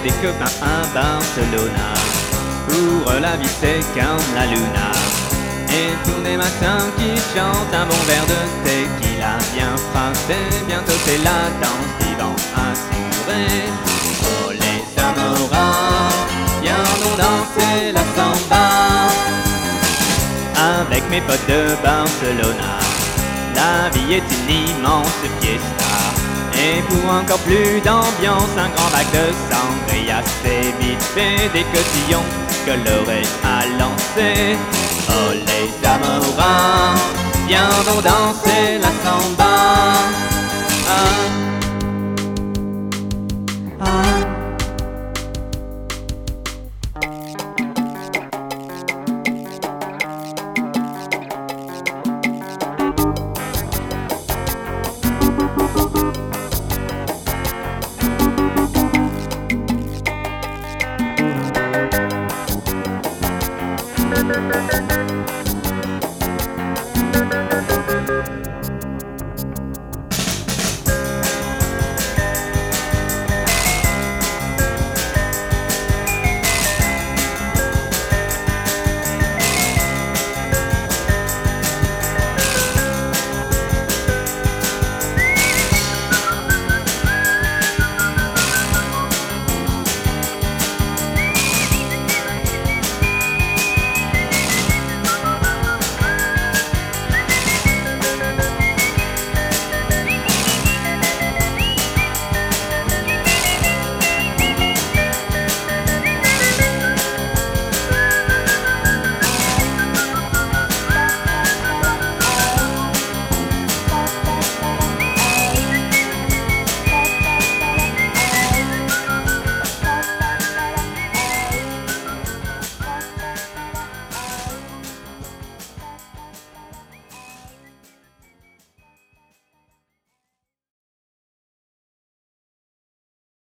des copains à Barcelona. Pour la vie c'est comme la luna. Et tous les matins qui chantent un bon verre de tequila bien frappé. Bientôt c'est la danse qui vont assurer. Oh les amoureux, viendront danser la samba. Avec mes potes de Barcelona. La vie est une immense fiesta. Et pour encore plus d'ambiance, un grand bac de sangria, c'est vite fait des cotillons colorés à lancer. Oh les amoureux, viendront danser la samba.